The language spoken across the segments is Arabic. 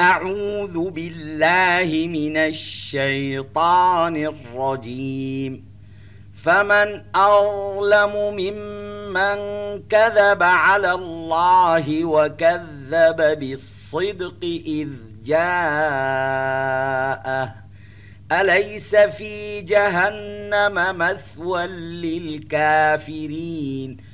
أعوذ بالله من الشيطان الرجيم. فمن أظلم ممن كذب على الله وكذب بالصدق إذ جاءه. أليس في جهنم مثوى للكافرين؟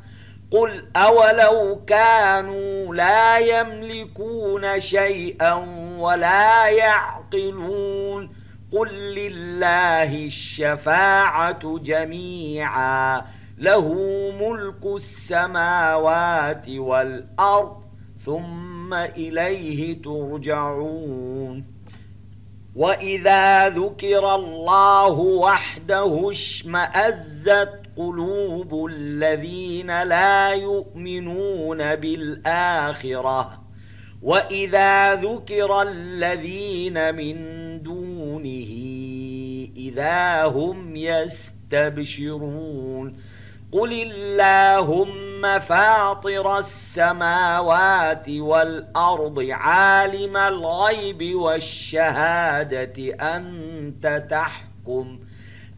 قل أولو كانوا لا يملكون شيئا ولا يعقلون قل لله الشفاعة جميعا له ملك السماوات والأرض ثم إليه ترجعون وإذا ذكر الله وحده اشمأزت قلوب الذين لا يؤمنون بالآخرة وإذا ذكر الذين من دونه إذا هم يستبشرون. قل اللهم فاطر السماوات والأرض عالم الغيب والشهادة أنت تحكم.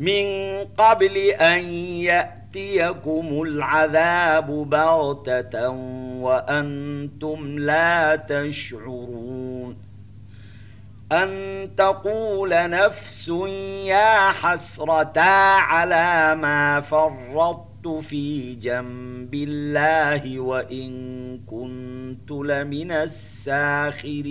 من قبل أن يأتيكم العذاب بغتة وأنتم لا تشعرون أن تقول نفس يا حسرتا على ما فرطت في جنب الله وإن كنت لمن الساخرين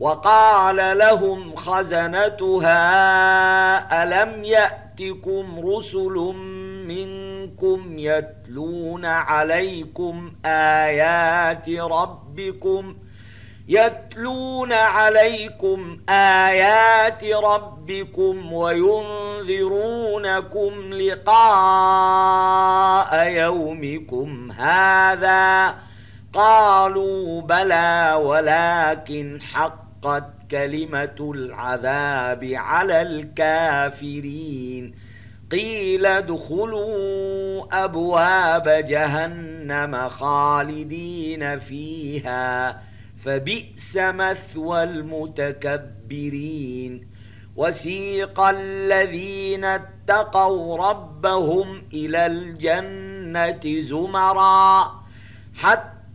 وقال لهم خزنتها ألم يأتكم رسل منكم يتلون عليكم آيات ربكم؟ يتلون عليكم آيات ربكم وينذرونكم لقاء يومكم هذا؟ قالوا بلى ولكن حق حقت كلمة العذاب على الكافرين. قيل ادخلوا أبواب جهنم خالدين فيها فبئس مثوى المتكبرين. وسيق الذين اتقوا ربهم إلى الجنة زمرا حتى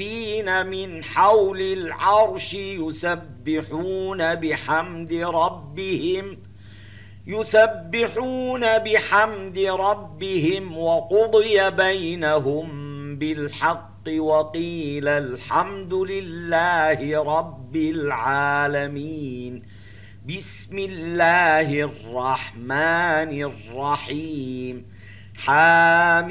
حافين من حول العرش يسبحون بحمد ربهم يسبحون بحمد ربهم وقضي بينهم بالحق وقيل الحمد لله رب العالمين. بسم الله الرحمن الرحيم. حاميم.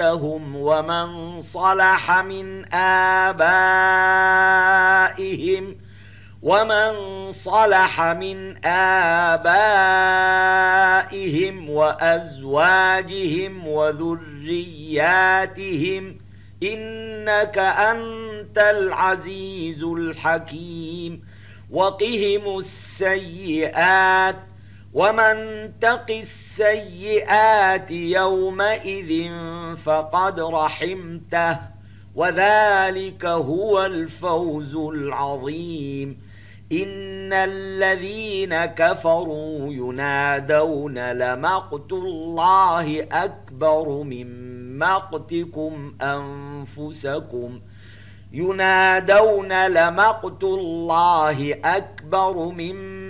وعدتهم ومن صلح من آبائهم ومن صلح من آبائهم وأزواجهم وذرياتهم إنك أنت العزيز الحكيم وقهم السيئات ومن تق السيئات يومئذ فقد رحمته وذلك هو الفوز العظيم إن الذين كفروا ينادون لمقت الله أكبر من مقتكم أنفسكم ينادون لمقت الله أكبر من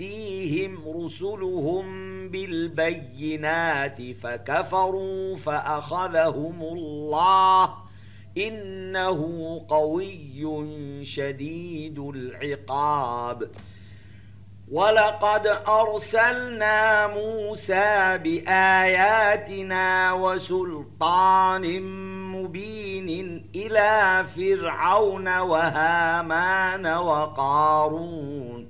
تأتيهم رسلهم بالبينات فكفروا فأخذهم الله. إنه قوي شديد العقاب. ولقد أرسلنا موسى بآياتنا وسلطان مبين إلى فرعون وهامان وقارون.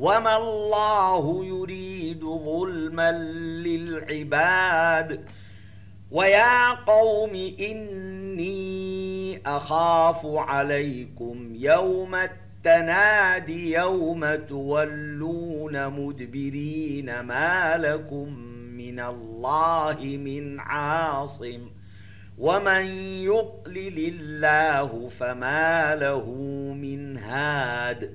وما الله يريد ظلما للعباد ويا قوم إني أخاف عليكم يوم التنادي يوم تولون مدبرين ما لكم من الله من عاصم ومن يقلل الله فما له من هاد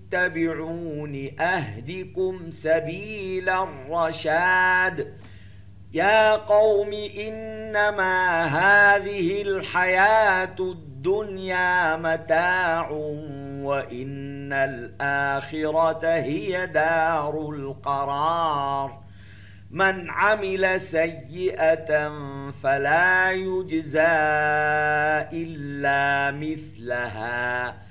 اتبعون أهدكم سبيل الرشاد. يا قوم إنما هذه الحياة الدنيا متاع وإن الآخرة هي دار القرار. من عمل سيئة فلا يجزى إلا مثلها.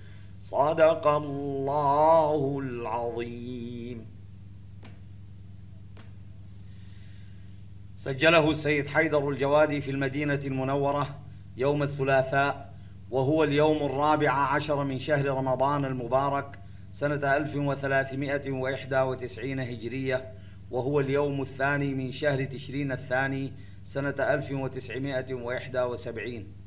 صدق الله العظيم. سجله السيد حيدر الجوادي في المدينة المنورة يوم الثلاثاء وهو اليوم الرابع عشر من شهر رمضان المبارك سنة 1391 هجرية وهو اليوم الثاني من شهر تشرين الثاني سنة 1971